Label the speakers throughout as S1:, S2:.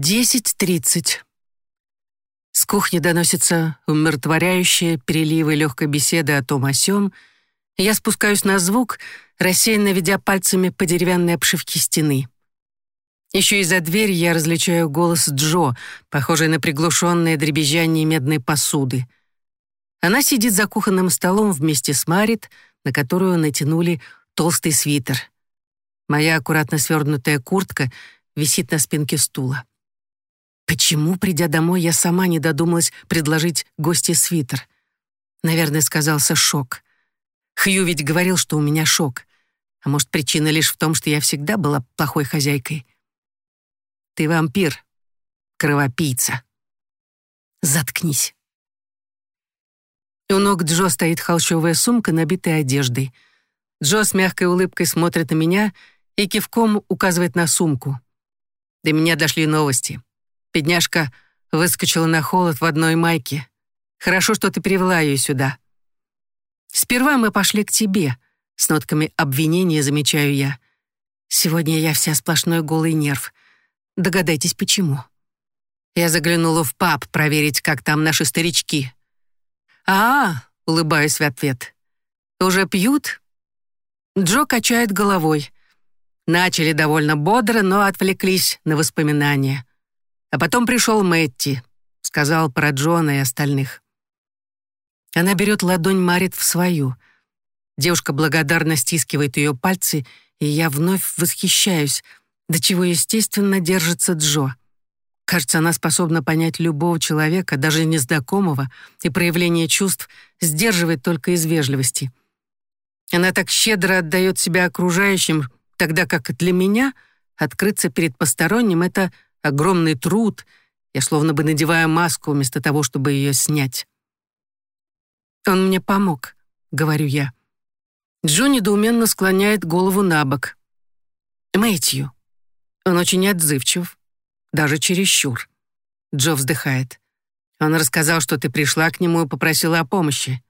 S1: Десять тридцать. С кухни доносятся умиротворяющие переливы легкой беседы о том о сём. Я спускаюсь на звук, рассеянно ведя пальцами по деревянной обшивке стены. Еще из-за двери я различаю голос Джо, похожий на приглушенное дребезжание медной посуды. Она сидит за кухонным столом вместе с Марит, на которую натянули толстый свитер. Моя аккуратно свернутая куртка висит на спинке стула. Почему, придя домой, я сама не додумалась предложить гости свитер? Наверное, сказался шок. Хью ведь говорил, что у меня шок. А может, причина лишь в том, что я всегда была плохой хозяйкой. Ты вампир, кровопийца. Заткнись. У ног Джо стоит холщовая сумка, набитая одеждой. Джо с мягкой улыбкой смотрит на меня и кивком указывает на сумку. До меня дошли новости. Бедняжка выскочила на холод в одной майке. Хорошо, что ты привела ее сюда. Сперва мы пошли к тебе, с нотками обвинения замечаю я. Сегодня я вся сплошной голый нерв. Догадайтесь, почему. Я заглянула в паб проверить, как там наши старички. «А, -а — улыбаюсь в ответ. «Уже пьют?» Джо качает головой. Начали довольно бодро, но отвлеклись на воспоминания. А потом пришел Мэтти, сказал про Джона и остальных. Она берет ладонь Марит в свою. Девушка благодарно стискивает ее пальцы, и я вновь восхищаюсь, до чего естественно держится Джо. Кажется, она способна понять любого человека, даже незнакомого, и проявление чувств сдерживает только из вежливости. Она так щедро отдает себя окружающим, тогда как для меня открыться перед посторонним — это огромный труд. Я словно бы надеваю маску вместо того, чтобы ее снять. «Он мне помог», — говорю я. Джо недоуменно склоняет голову на бок. «Мэтью. Он очень отзывчив, даже чересчур». Джо вздыхает. «Он рассказал, что ты пришла к нему и попросила о помощи.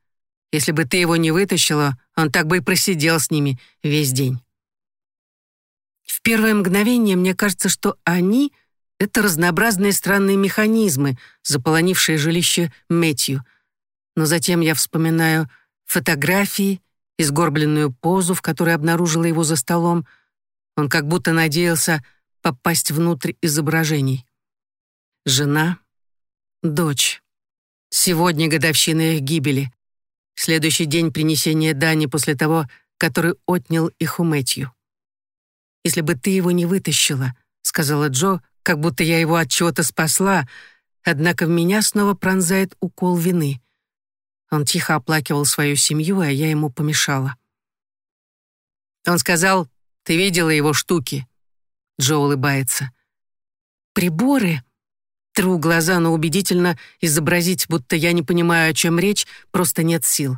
S1: Если бы ты его не вытащила, он так бы и просидел с ними весь день». В первое мгновение мне кажется, что они — это разнообразные странные механизмы, заполонившие жилище Мэтью. Но затем я вспоминаю фотографии, изгорбленную позу, в которой обнаружила его за столом. Он как будто надеялся попасть внутрь изображений. Жена, дочь. Сегодня годовщина их гибели. Следующий день принесения дани после того, который отнял их у Мэтью. «Если бы ты его не вытащила», — сказала Джо, как будто я его от чего-то спасла, однако в меня снова пронзает укол вины. Он тихо оплакивал свою семью, а я ему помешала. Он сказал, «Ты видела его штуки?» Джо улыбается. «Приборы?» Тру глаза, но убедительно изобразить, будто я не понимаю, о чем речь, просто нет сил.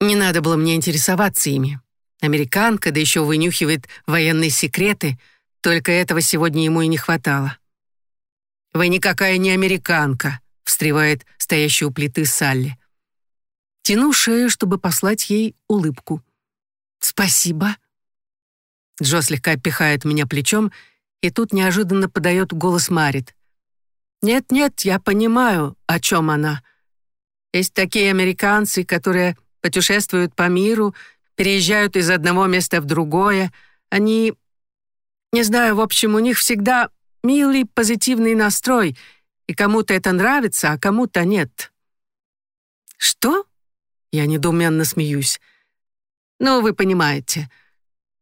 S1: Не надо было мне интересоваться ими. Американка, да еще вынюхивает военные секреты — только этого сегодня ему и не хватало. «Вы никакая не американка», — встревает стоящий у плиты Салли. Тяну шею, чтобы послать ей улыбку. «Спасибо». Джо слегка пихает меня плечом, и тут неожиданно подает голос Марит. «Нет-нет, я понимаю, о чем она. Есть такие американцы, которые путешествуют по миру, переезжают из одного места в другое. Они не знаю, в общем, у них всегда милый, позитивный настрой, и кому-то это нравится, а кому-то нет». «Что?» Я недоуменно смеюсь. «Ну, вы понимаете».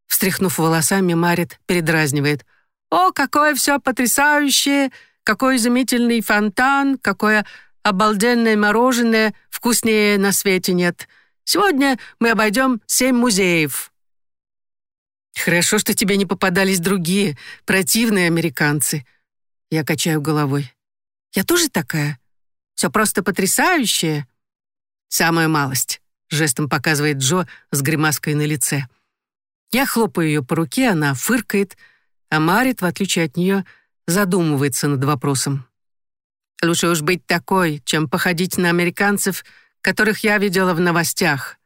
S1: Встряхнув волосами, Марит передразнивает. «О, какое все потрясающее! Какой изумительный фонтан! Какое обалденное мороженое! Вкуснее на свете нет! Сегодня мы обойдем семь музеев!» Хорошо, что тебе не попадались другие, противные американцы. Я качаю головой. Я тоже такая. Все просто потрясающее. Самая малость, жестом показывает Джо с гримаской на лице. Я хлопаю ее по руке, она фыркает, а Марит, в отличие от нее, задумывается над вопросом. Лучше уж быть такой, чем походить на американцев, которых я видела в новостях.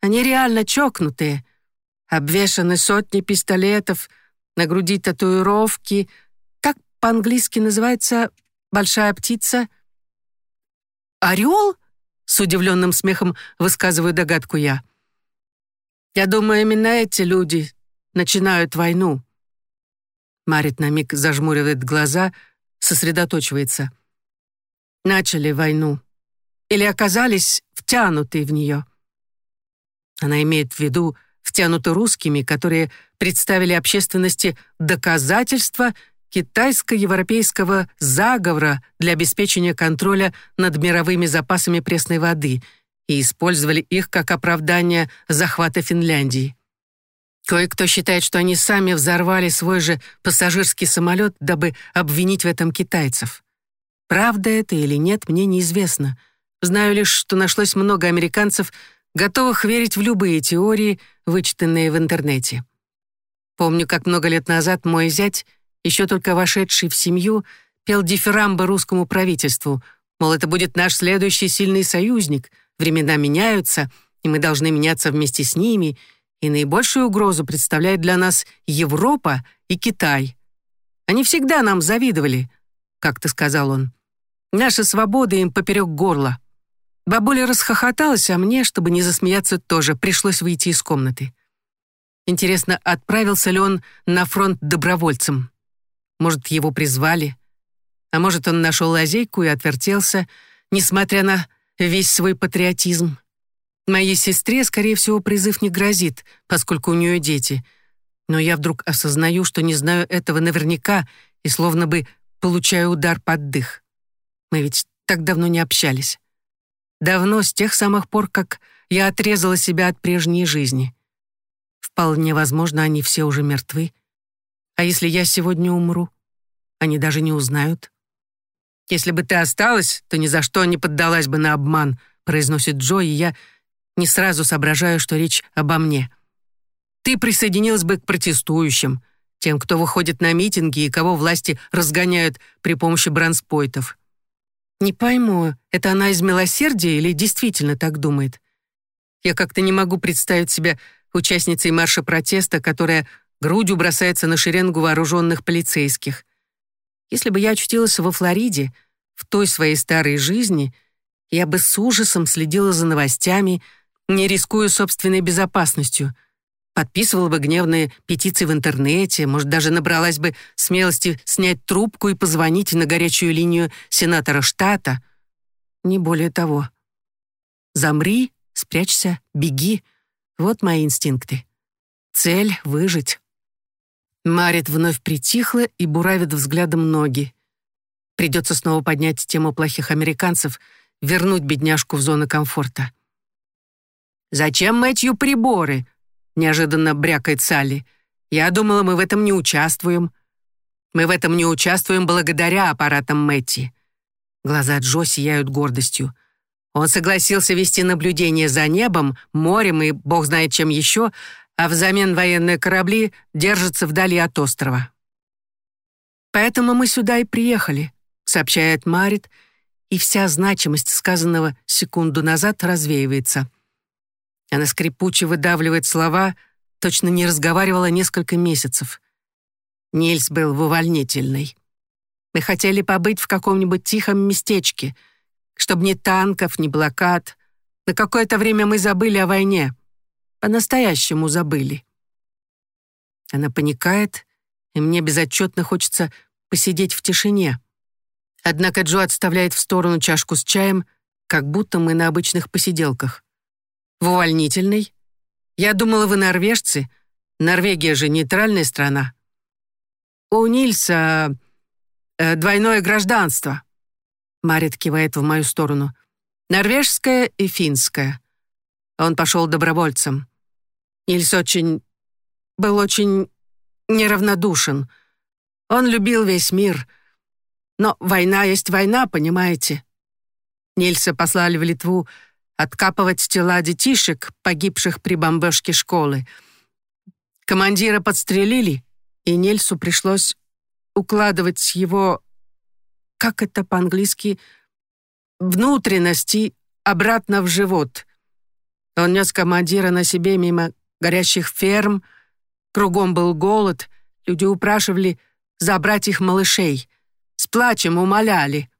S1: Они реально чокнутые — обвешаны сотни пистолетов, на груди татуировки, так по-английски называется «большая птица»?» «Орел?» — с удивленным смехом высказываю догадку я. «Я думаю, именно эти люди начинают войну». Марит на миг зажмуривает глаза, сосредоточивается. «Начали войну. Или оказались втянуты в нее». Она имеет в виду втянуты русскими, которые представили общественности доказательства китайско-европейского заговора для обеспечения контроля над мировыми запасами пресной воды и использовали их как оправдание захвата Финляндии. Кое-кто считает, что они сами взорвали свой же пассажирский самолет, дабы обвинить в этом китайцев. Правда это или нет, мне неизвестно. Знаю лишь, что нашлось много американцев, готовых верить в любые теории, вычитанные в интернете. Помню, как много лет назад мой зять, еще только вошедший в семью, пел дифирамбы русскому правительству, мол, это будет наш следующий сильный союзник, времена меняются, и мы должны меняться вместе с ними, и наибольшую угрозу представляет для нас Европа и Китай. Они всегда нам завидовали, как-то сказал он. Наша свобода им поперек горла. Бабуля расхохоталась, а мне, чтобы не засмеяться, тоже пришлось выйти из комнаты. Интересно, отправился ли он на фронт добровольцем? Может, его призвали? А может, он нашел лазейку и отвертелся, несмотря на весь свой патриотизм? Моей сестре, скорее всего, призыв не грозит, поскольку у нее дети. Но я вдруг осознаю, что не знаю этого наверняка и словно бы получаю удар под дых. Мы ведь так давно не общались. Давно, с тех самых пор, как я отрезала себя от прежней жизни. Вполне возможно, они все уже мертвы. А если я сегодня умру? Они даже не узнают. «Если бы ты осталась, то ни за что не поддалась бы на обман», произносит Джо, и я не сразу соображаю, что речь обо мне. «Ты присоединилась бы к протестующим, тем, кто выходит на митинги и кого власти разгоняют при помощи бронспойтов. Не пойму, это она из милосердия или действительно так думает? Я как-то не могу представить себя участницей марша протеста, которая грудью бросается на шеренгу вооруженных полицейских. Если бы я очутилась во Флориде, в той своей старой жизни, я бы с ужасом следила за новостями, не рискуя собственной безопасностью — подписывала бы гневные петиции в интернете, может, даже набралась бы смелости снять трубку и позвонить на горячую линию сенатора штата. Не более того. Замри, спрячься, беги. Вот мои инстинкты. Цель — выжить. Марит вновь притихла и буравит взглядом ноги. Придется снова поднять тему плохих американцев, вернуть бедняжку в зону комфорта. «Зачем Мэтью приборы?» Неожиданно брякает Салли. «Я думала, мы в этом не участвуем». «Мы в этом не участвуем благодаря аппаратам Мэтти». Глаза Джо сияют гордостью. Он согласился вести наблюдение за небом, морем и бог знает чем еще, а взамен военные корабли держатся вдали от острова. «Поэтому мы сюда и приехали», — сообщает Марит, и вся значимость сказанного секунду назад развеивается. Она скрипуче выдавливает слова, точно не разговаривала несколько месяцев. Нильс был в увольнительной. Мы хотели побыть в каком-нибудь тихом местечке, чтобы ни танков, ни блокад. На какое-то время мы забыли о войне. По-настоящему забыли. Она паникает, и мне безотчетно хочется посидеть в тишине. Однако Джо отставляет в сторону чашку с чаем, как будто мы на обычных посиделках. В увольнительной? Я думала, вы норвежцы. Норвегия же нейтральная страна. У Нильса э, двойное гражданство. Марит кивает в мою сторону. Норвежское и финское. Он пошел добровольцем. Нильс очень... был очень неравнодушен. Он любил весь мир. Но война есть война, понимаете? Нильса послали в Литву откапывать тела детишек, погибших при бомбежке школы. Командира подстрелили, и Нельсу пришлось укладывать его, как это по-английски, внутренности обратно в живот. Он нес командира на себе мимо горящих ферм, кругом был голод, люди упрашивали забрать их малышей. С плачем умоляли.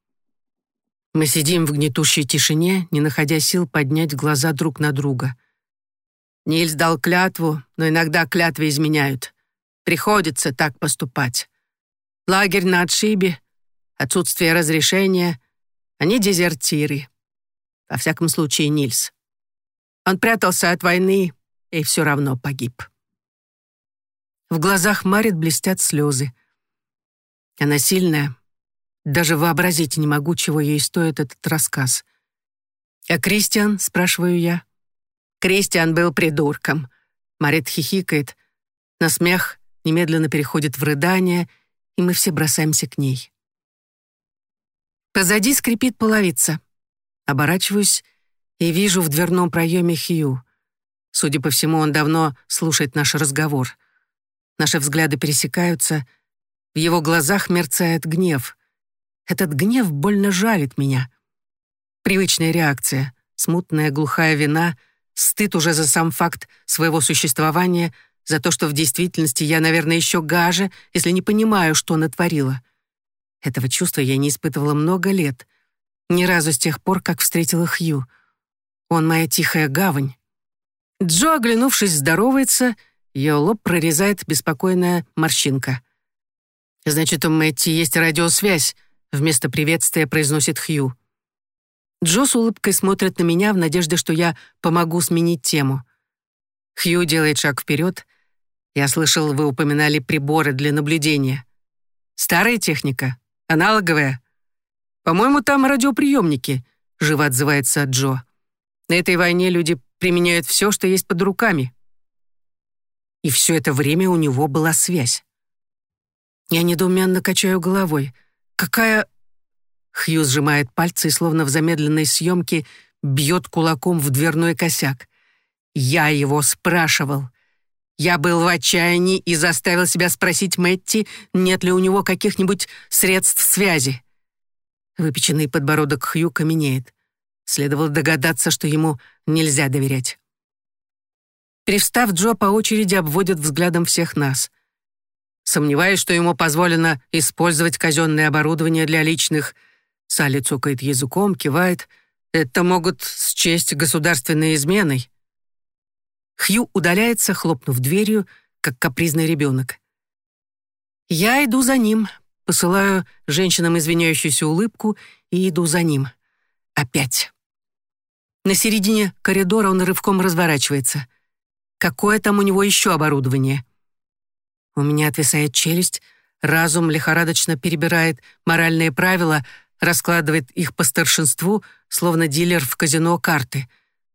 S1: Мы сидим в гнетущей тишине, не находя сил поднять глаза друг на друга. Нильс дал клятву, но иногда клятвы изменяют. Приходится так поступать. Лагерь на отшибе, отсутствие разрешения. Они дезертиры. Во всяком случае, Нильс. Он прятался от войны и все равно погиб. В глазах Марит блестят слезы. Она сильная. Даже вообразить не могу, чего ей стоит этот рассказ. «А Кристиан?» — спрашиваю я. «Кристиан был придурком». Марит хихикает. На смех немедленно переходит в рыдание, и мы все бросаемся к ней. Позади скрипит половица. Оборачиваюсь и вижу в дверном проеме Хью. Судя по всему, он давно слушает наш разговор. Наши взгляды пересекаются. В его глазах мерцает гнев. Этот гнев больно жалит меня. Привычная реакция, смутная глухая вина, стыд уже за сам факт своего существования, за то, что в действительности я, наверное, еще гаже, если не понимаю, что натворила. Этого чувства я не испытывала много лет. Ни разу с тех пор, как встретила Хью. Он моя тихая гавань. Джо, оглянувшись, здоровается, ее лоб прорезает беспокойная морщинка. «Значит, у Мэтти есть радиосвязь», — вместо приветствия произносит Хью. Джо с улыбкой смотрит на меня в надежде, что я помогу сменить тему. Хью делает шаг вперед. Я слышал, вы упоминали приборы для наблюдения. Старая техника? Аналоговая? По-моему, там радиоприемники, живо отзывается Джо. На этой войне люди применяют все, что есть под руками. И все это время у него была связь. Я недоуменно качаю головой. Какая... Хью сжимает пальцы и словно в замедленной съемке бьет кулаком в дверной косяк. Я его спрашивал. Я был в отчаянии и заставил себя спросить Мэтти, нет ли у него каких-нибудь средств связи. Выпеченный подбородок Хью каменеет. Следовало догадаться, что ему нельзя доверять. Привстав, Джо по очереди обводит взглядом всех нас. Сомневаюсь, что ему позволено использовать казенное оборудование для личных. Салли цукает языком, кивает. Это могут счесть государственной изменой. Хью удаляется, хлопнув дверью, как капризный ребенок. Я иду за ним, посылаю женщинам извиняющуюся улыбку и иду за ним. Опять. На середине коридора он рывком разворачивается. Какое там у него еще оборудование? У меня отвисает челюсть, разум лихорадочно перебирает моральные правила, раскладывает их по старшинству, словно дилер в казино карты.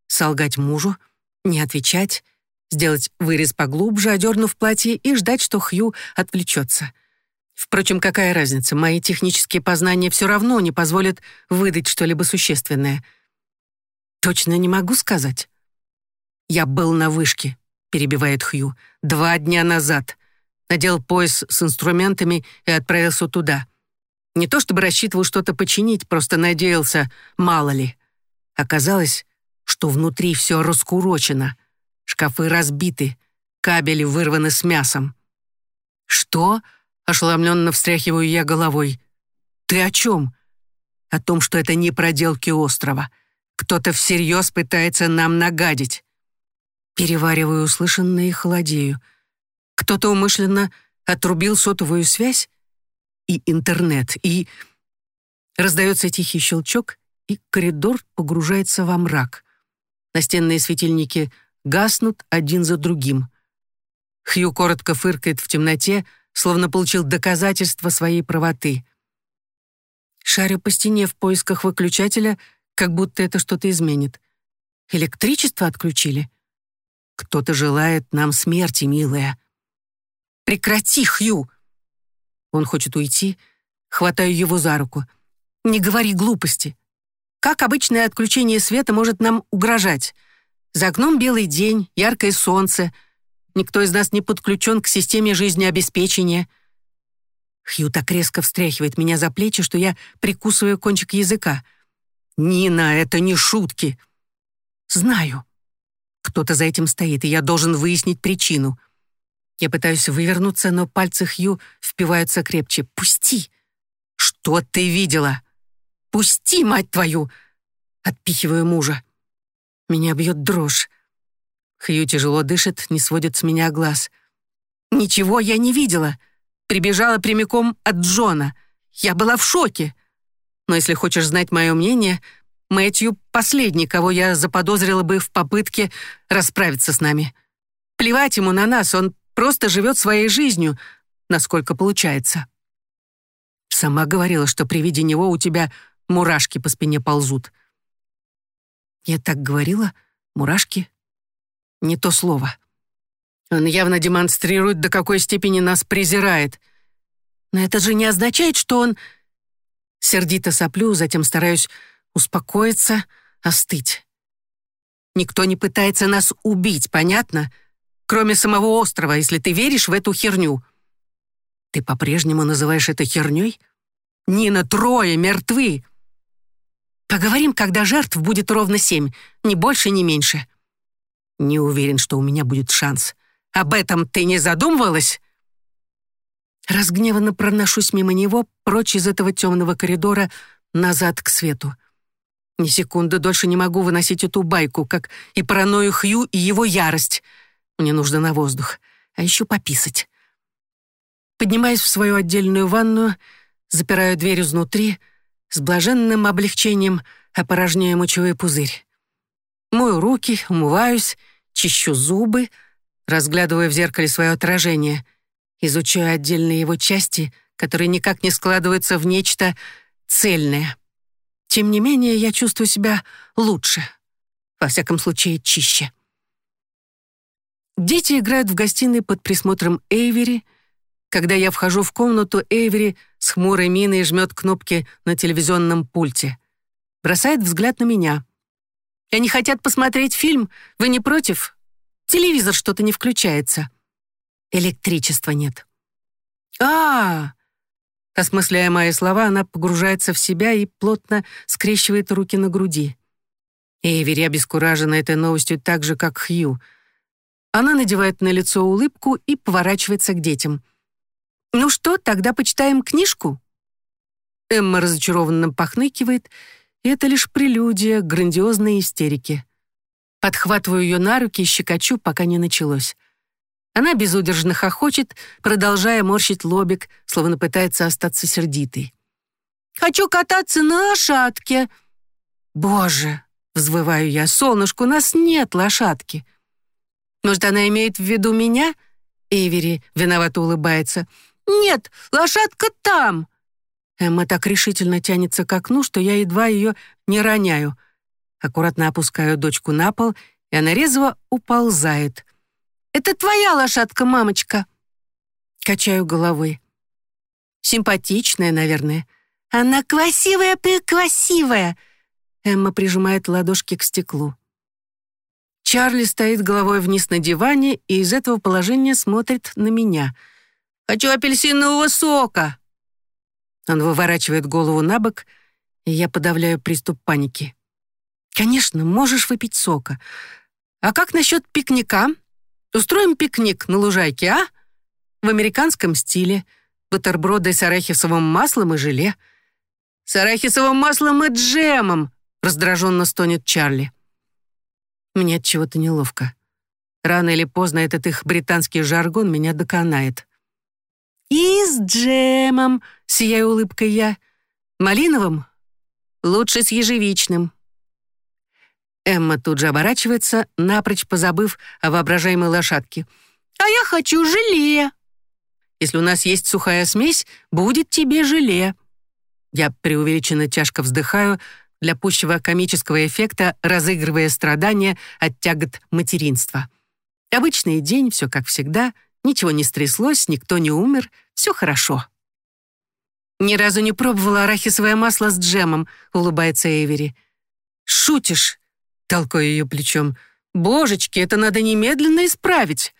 S1: Солгать мужу, не отвечать, сделать вырез поглубже, одернув платье и ждать, что Хью отвлечется. Впрочем, какая разница, мои технические познания все равно не позволят выдать что-либо существенное. Точно не могу сказать. «Я был на вышке», — перебивает Хью, — «два дня назад. Надел пояс с инструментами и отправился туда. Не то чтобы рассчитывал что-то починить, просто надеялся, мало ли. Оказалось, что внутри все раскурочено. Шкафы разбиты, кабели вырваны с мясом. «Что?» — ошеломленно встряхиваю я головой. «Ты о чем?» «О том, что это не проделки острова. Кто-то всерьез пытается нам нагадить. Перевариваю услышанное и холодею. Кто-то умышленно отрубил сотовую связь и интернет, и... Раздается тихий щелчок, и коридор погружается во мрак. Настенные светильники гаснут один за другим. Хью коротко фыркает в темноте, словно получил доказательство своей правоты. Шарю по стене в поисках выключателя, как будто это что-то изменит. Электричество отключили? Кто-то желает нам смерти, милая. Прекрати, Хью!» Он хочет уйти, хватаю его за руку. «Не говори глупости. Как обычное отключение света может нам угрожать? За окном белый день, яркое солнце. Никто из нас не подключен к системе жизнеобеспечения». Хью так резко встряхивает меня за плечи, что я прикусываю кончик языка. «Нина, это не шутки!» «Знаю. Кто-то за этим стоит, и я должен выяснить причину. Я пытаюсь вывернуться, но пальцы Хью впиваются крепче. «Пусти!» «Что ты видела?» «Пусти, мать твою!» Отпихиваю мужа. Меня бьет дрожь. Хью тяжело дышит, не сводит с меня глаз. «Ничего я не видела. Прибежала прямиком от Джона. Я была в шоке. Но если хочешь знать мое мнение, Мэтью — последний, кого я заподозрила бы в попытке расправиться с нами. Плевать ему на нас, он просто живет своей жизнью, насколько получается. Сама говорила, что при виде него у тебя мурашки по спине ползут. Я так говорила? Мурашки? Не то слово. Он явно демонстрирует, до какой степени нас презирает. Но это же не означает, что он... Сердито соплю, затем стараюсь успокоиться, остыть. Никто не пытается нас убить, понятно? Кроме самого острова, если ты веришь в эту херню. Ты по-прежнему называешь это херней? Нина, трое мертвы. Поговорим, когда жертв будет ровно семь, ни больше, ни меньше. Не уверен, что у меня будет шанс. Об этом ты не задумывалась? Разгневанно проношусь мимо него, прочь из этого темного коридора, назад к свету. Ни секунды дольше не могу выносить эту байку, как и паранойю Хью и его ярость. Мне нужно на воздух, а еще пописать. Поднимаюсь в свою отдельную ванную, запираю дверь изнутри — с блаженным облегчением опорожняю мочевой пузырь. Мою руки, умываюсь, чищу зубы, разглядывая в зеркале свое отражение, изучаю отдельные его части, которые никак не складываются в нечто цельное. Тем не менее, я чувствую себя лучше, во всяком случае, чище. Дети играют в гостиной под присмотром Эйвери — когда я вхожу в комнату, Эйвери с хмурой миной жмет кнопки на телевизионном пульте. Бросает взгляд на меня. «Они хотят посмотреть фильм. Вы не против? Телевизор что-то не включается. Электричества нет». «А-а-а!» Осмысляя мои слова, она погружается в себя и плотно скрещивает руки на груди. Эйвери обескуражена этой новостью так же, как Хью. Она надевает на лицо улыбку и поворачивается к детям. «Ну что, тогда почитаем книжку?» Эмма разочарованно похныкивает, и это лишь прелюдия грандиозной истерике. Подхватываю ее на руки и щекочу, пока не началось. Она безудержно хохочет, продолжая морщить лобик, словно пытается остаться сердитой. «Хочу кататься на лошадке!» «Боже!» — взвываю я. «Солнышко, у нас нет лошадки!» «Может, она имеет в виду меня?» Эйвери виновато улыбается. «Нет, лошадка там!» Эмма так решительно тянется к окну, что я едва ее не роняю. Аккуратно опускаю дочку на пол, и она резво уползает. «Это твоя лошадка, мамочка!» Качаю головой. Симпатичная, наверное. Она красивая-прекрасивая. Эмма прижимает ладошки к стеклу. Чарли стоит головой вниз на диване и из этого положения смотрит на меня — Хочу апельсинового сока!» Он выворачивает голову на бок, и я подавляю приступ паники. «Конечно, можешь выпить сока. А как насчет пикника? Устроим пикник на лужайке, а? В американском стиле. Бутерброды с арахисовым маслом и желе. С арахисовым маслом и джемом!» раздраженно стонет Чарли. Мне от чего-то неловко. Рано или поздно этот их британский жаргон меня доконает. «И с джемом», — сияю улыбкой я. «Малиновым? Лучше с ежевичным». Эмма тут же оборачивается, напрочь позабыв о воображаемой лошадке. «А я хочу желе». «Если у нас есть сухая смесь, будет тебе желе». Я преувеличенно тяжко вздыхаю, для пущего комического эффекта разыгрывая страдания от тягот материнства. Обычный день, все как всегда — Ничего не стряслось, никто не умер, все хорошо. «Ни разу не пробовала арахисовое масло с джемом», — улыбается Эйвери. «Шутишь?» — толкаю ее плечом. «Божечки, это надо немедленно исправить!»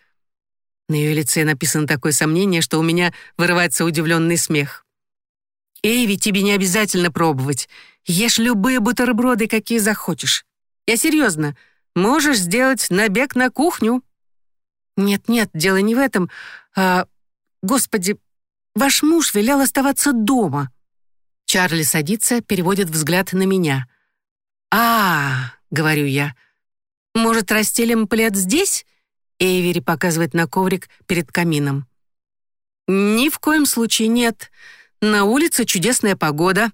S1: На ее лице написано такое сомнение, что у меня вырывается удивленный смех. «Эйви, тебе не обязательно пробовать. Ешь любые бутерброды, какие захочешь. Я серьезно. Можешь сделать набег на кухню». «Нет-нет, дело не в этом. А, господи, ваш муж велел оставаться дома». Чарли садится, переводит взгляд на меня. «А, — говорю я, — может, расстелим плед здесь?» Эйвери показывает на коврик перед камином. «Ни в коем случае нет. На улице чудесная погода».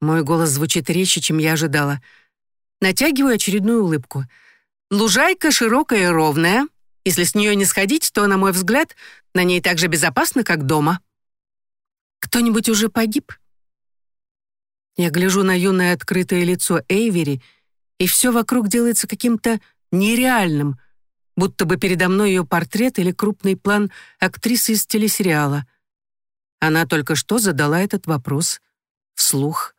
S1: Мой голос звучит резче, чем я ожидала. Натягиваю очередную улыбку. «Лужайка широкая и ровная. Если с нее не сходить, то, на мой взгляд, на ней так же безопасно, как дома». «Кто-нибудь уже погиб?» Я гляжу на юное открытое лицо Эйвери, и все вокруг делается каким-то нереальным, будто бы передо мной ее портрет или крупный план актрисы из телесериала. Она только что задала этот вопрос вслух.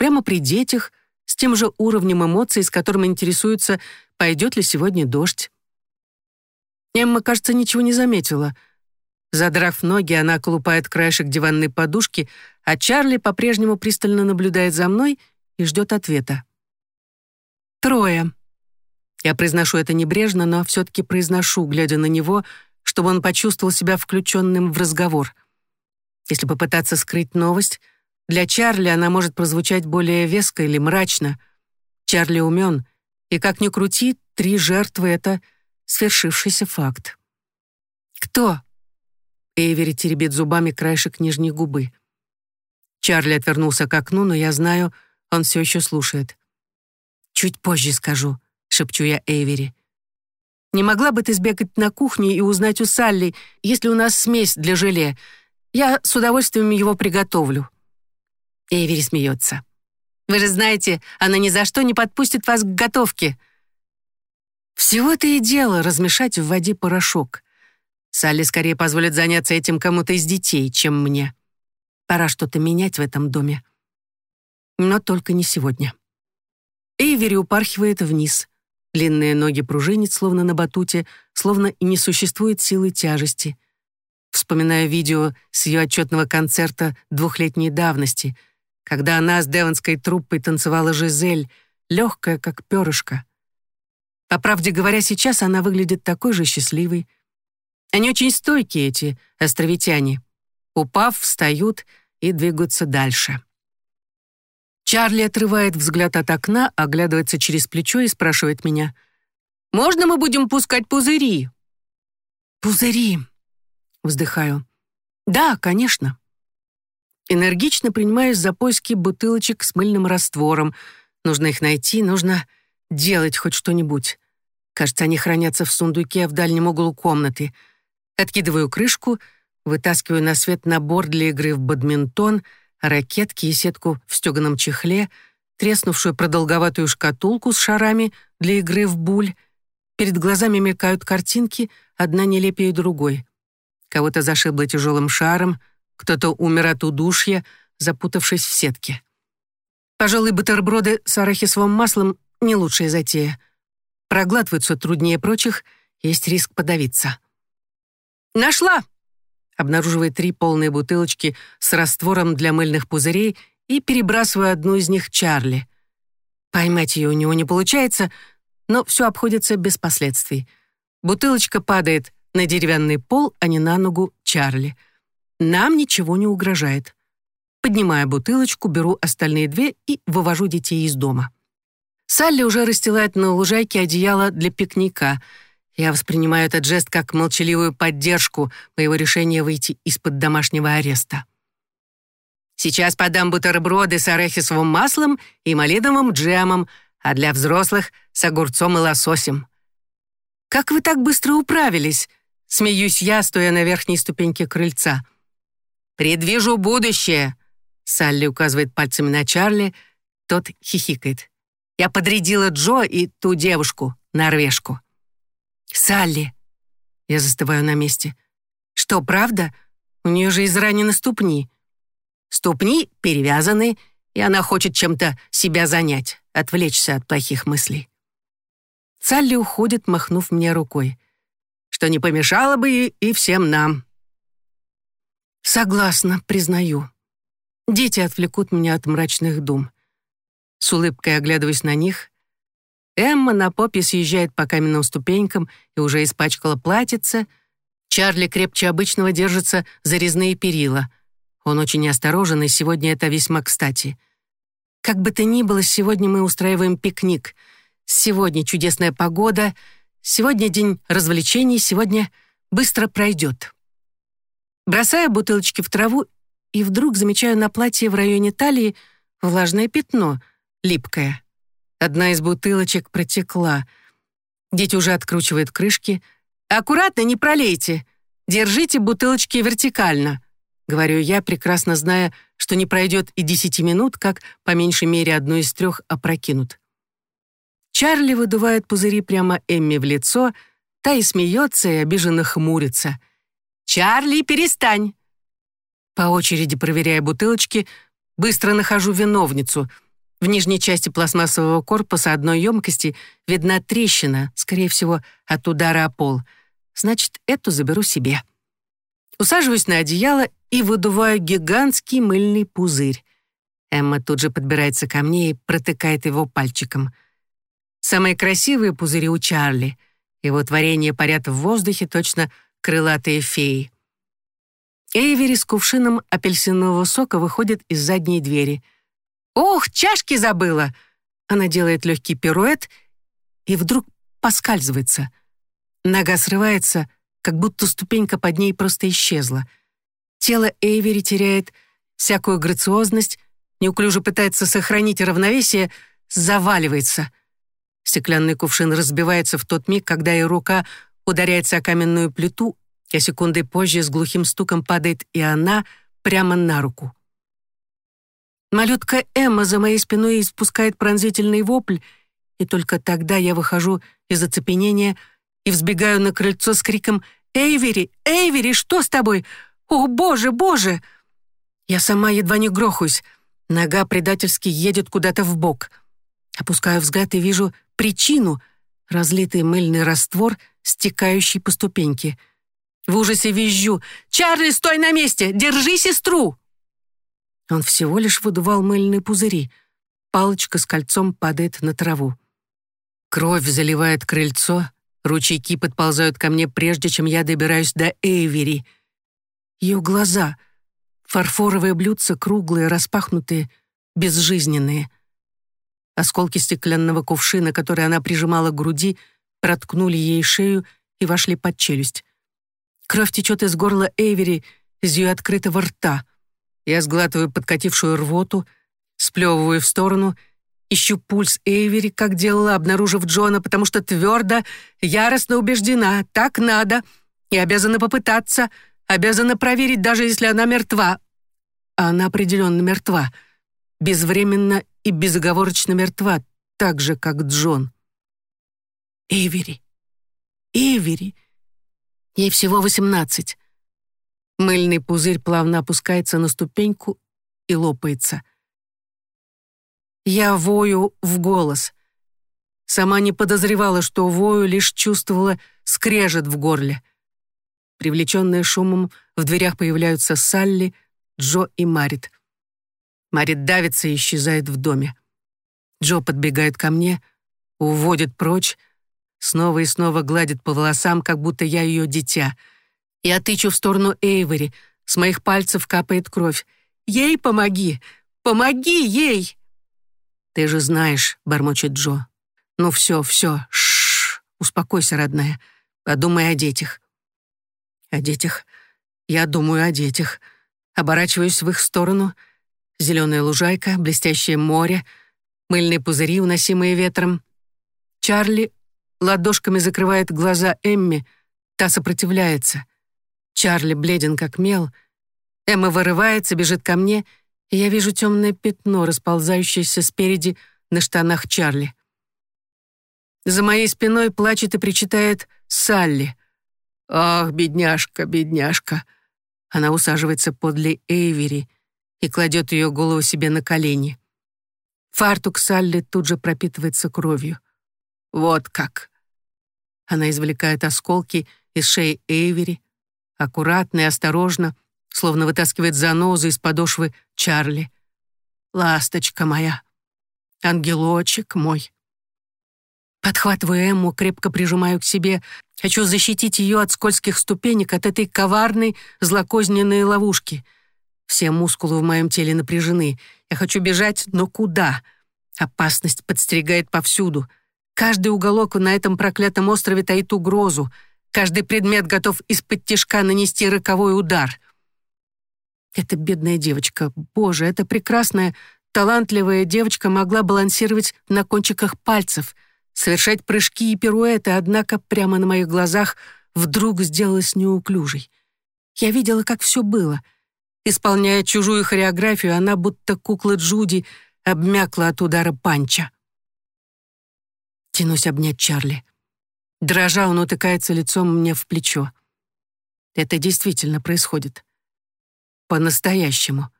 S1: Прямо при детях, с тем же уровнем эмоций, с которым интересуется, пойдет ли сегодня дождь. Эмма, кажется, ничего не заметила — Задрав ноги, она колупает краешек диванной подушки, а Чарли по-прежнему пристально наблюдает за мной и ждет ответа. «Трое». Я произношу это небрежно, но все-таки произношу, глядя на него, чтобы он почувствовал себя включенным в разговор. Если попытаться скрыть новость, для Чарли она может прозвучать более веско или мрачно. Чарли умен, и, как ни крути, три жертвы — это свершившийся факт. «Кто?» Эйвери теребит зубами краешек нижней губы. Чарли отвернулся к окну, но я знаю, он все еще слушает. «Чуть позже скажу», — шепчу я Эйвери. «Не могла бы ты сбегать на кухню и узнать у Салли, есть ли у нас смесь для желе? Я с удовольствием его приготовлю». Эйвери смеется. «Вы же знаете, она ни за что не подпустит вас к готовке». Всего-то и дело размешать в воде порошок. Салли скорее позволит заняться этим кому-то из детей, чем мне. Пора что-то менять в этом доме. Но только не сегодня. Эйвери упархивает вниз. Длинные ноги пружинят, словно на батуте, словно и не существует силы тяжести. Вспоминаю видео с ее отчетного концерта двухлетней давности, когда она с девонской труппой танцевала Жизель, легкая, как перышко. По правде говоря, сейчас она выглядит такой же счастливой, они очень стойкие, эти островитяне. Упав, встают и двигаются дальше. Чарли отрывает взгляд от окна, оглядывается через плечо и спрашивает меня. «Можно мы будем пускать пузыри?» «Пузыри», — вздыхаю. «Да, конечно». Энергично принимаюсь за поиски бутылочек с мыльным раствором. Нужно их найти, нужно делать хоть что-нибудь. Кажется, они хранятся в сундуке в дальнем углу комнаты — Откидываю крышку, вытаскиваю на свет набор для игры в бадминтон, ракетки и сетку в стеганом чехле, треснувшую продолговатую шкатулку с шарами для игры в буль. Перед глазами мелькают картинки, одна нелепее другой. Кого-то зашибло тяжелым шаром, кто-то умер от удушья, запутавшись в сетке. Пожалуй, бутерброды с арахисовым маслом — не лучшая затея. Проглатываются труднее прочих, есть риск подавиться. «Нашла!» Обнаруживает три полные бутылочки с раствором для мыльных пузырей и перебрасываю одну из них Чарли. Поймать ее у него не получается, но все обходится без последствий. Бутылочка падает на деревянный пол, а не на ногу Чарли. Нам ничего не угрожает. Поднимаю бутылочку, беру остальные две и вывожу детей из дома. Салли уже расстилает на лужайке одеяло для пикника — я воспринимаю этот жест как молчаливую поддержку моего решения выйти из-под домашнего ареста. Сейчас подам бутерброды с арахисовым маслом и малиновым джемом, а для взрослых — с огурцом и лососем. «Как вы так быстро управились?» — смеюсь я, стоя на верхней ступеньке крыльца. «Предвижу будущее», — Салли указывает пальцами на Чарли, тот хихикает. «Я подрядила Джо и ту девушку, норвежку». «Салли!» Я застываю на месте. «Что, правда? У нее же изранены ступни». «Ступни перевязаны, и она хочет чем-то себя занять, отвлечься от плохих мыслей». Салли уходит, махнув мне рукой. «Что не помешало бы и, и всем нам». «Согласна, признаю. Дети отвлекут меня от мрачных дум». С улыбкой оглядываюсь на них. Эмма на попе съезжает по каменным ступенькам и уже испачкала платьице. Чарли крепче обычного держится за резные перила. Он очень осторожен, и сегодня это весьма кстати. Как бы то ни было, сегодня мы устраиваем пикник. Сегодня чудесная погода, сегодня день развлечений, сегодня быстро пройдет. Бросаю бутылочки в траву и вдруг замечаю на платье в районе талии влажное пятно, липкое. Одна из бутылочек протекла. Дети уже откручивают крышки. «Аккуратно, не пролейте! Держите бутылочки вертикально!» Говорю я, прекрасно зная, что не пройдет и десяти минут, как по меньшей мере одну из трех опрокинут. Чарли выдувает пузыри прямо Эмми в лицо, та и смеется и обиженно хмурится. «Чарли, перестань!» По очереди проверяя бутылочки, быстро нахожу виновницу — в нижней части пластмассового корпуса одной емкости видна трещина, скорее всего, от удара о пол. Значит, эту заберу себе. Усаживаюсь на одеяло и выдуваю гигантский мыльный пузырь. Эмма тут же подбирается ко мне и протыкает его пальчиком. Самые красивые пузыри у Чарли. Его творение парят в воздухе, точно крылатые феи. Эйвери с кувшином апельсинового сока выходит из задней двери — «Ох, чашки забыла!» Она делает легкий пируэт и вдруг поскальзывается. Нога срывается, как будто ступенька под ней просто исчезла. Тело Эйвери теряет всякую грациозность, неуклюже пытается сохранить равновесие, заваливается. Стеклянный кувшин разбивается в тот миг, когда ее рука ударяется о каменную плиту, а секундой позже с глухим стуком падает и она прямо на руку. Малютка Эмма за моей спиной испускает пронзительный вопль, и только тогда я выхожу из оцепенения и взбегаю на крыльцо с криком «Эйвери! Эйвери, что с тобой? О, боже, боже!» Я сама едва не грохаюсь. Нога предательски едет куда-то в бок. Опускаю взгляд и вижу причину — разлитый мыльный раствор, стекающий по ступеньке. В ужасе визжу «Чарли, стой на месте! Держи сестру!» Он всего лишь выдувал мыльные пузыри. Палочка с кольцом падает на траву. Кровь заливает крыльцо, ручейки подползают ко мне, прежде чем я добираюсь до Эйвери. Ее глаза — фарфоровые блюдца, круглые, распахнутые, безжизненные. Осколки стеклянного кувшина, который она прижимала к груди, проткнули ей шею и вошли под челюсть. Кровь течет из горла Эйвери, из ее открытого рта. Я сглатываю подкатившую рвоту, сплевываю в сторону, ищу пульс Эйвери, как делала, обнаружив Джона, потому что твердо, яростно убеждена, так надо, и обязана попытаться, обязана проверить, даже если она мертва. А она определенно мертва, безвременно и безоговорочно мертва, так же, как Джон. Эйвери, Эйвери, ей всего восемнадцать. Мыльный пузырь плавно опускается на ступеньку и лопается. Я вою в голос. Сама не подозревала, что вою, лишь чувствовала скрежет в горле. Привлеченные шумом, в дверях появляются Салли, Джо и Марит. Марит давится и исчезает в доме. Джо подбегает ко мне, уводит прочь, снова и снова гладит по волосам, как будто я ее дитя — я тычу в сторону Эйвери. С моих пальцев капает кровь. «Ей помоги! Помоги ей!» «Ты же знаешь», — бормочет Джо. «Ну все, все, шш, успокойся, родная. Подумай о детях». «О детях? Я думаю о детях. Оборачиваюсь в их сторону. Зеленая лужайка, блестящее море, мыльные пузыри, уносимые ветром. Чарли ладошками закрывает глаза Эмми, та сопротивляется. Чарли бледен как мел. Эмма вырывается, бежит ко мне, и я вижу темное пятно, расползающееся спереди на штанах Чарли. За моей спиной плачет и причитает Салли. «Ах, бедняжка, бедняжка!» Она усаживается подле Эйвери и кладет ее голову себе на колени. Фартук Салли тут же пропитывается кровью. «Вот как!» Она извлекает осколки из шеи Эйвери, аккуратно и осторожно, словно вытаскивает занозу из подошвы Чарли. «Ласточка моя! Ангелочек мой!» Подхватываю Эмму, крепко прижимаю к себе. Хочу защитить ее от скользких ступенек, от этой коварной, злокозненной ловушки. Все мускулы в моем теле напряжены. Я хочу бежать, но куда? Опасность подстерегает повсюду. Каждый уголок на этом проклятом острове таит угрозу. Каждый предмет готов из-под тишка нанести роковой удар. Эта бедная девочка, боже, эта прекрасная, талантливая девочка могла балансировать на кончиках пальцев — совершать прыжки и пируэты, однако прямо на моих глазах вдруг сделалась неуклюжей. Я видела, как все было. Исполняя чужую хореографию, она, будто кукла Джуди, обмякла от удара панча. Тянусь обнять Чарли. Дрожа, он утыкается лицом мне в плечо. Это действительно происходит. По-настоящему.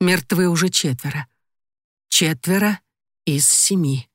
S1: Мертвы уже четверо. Четверо из семи.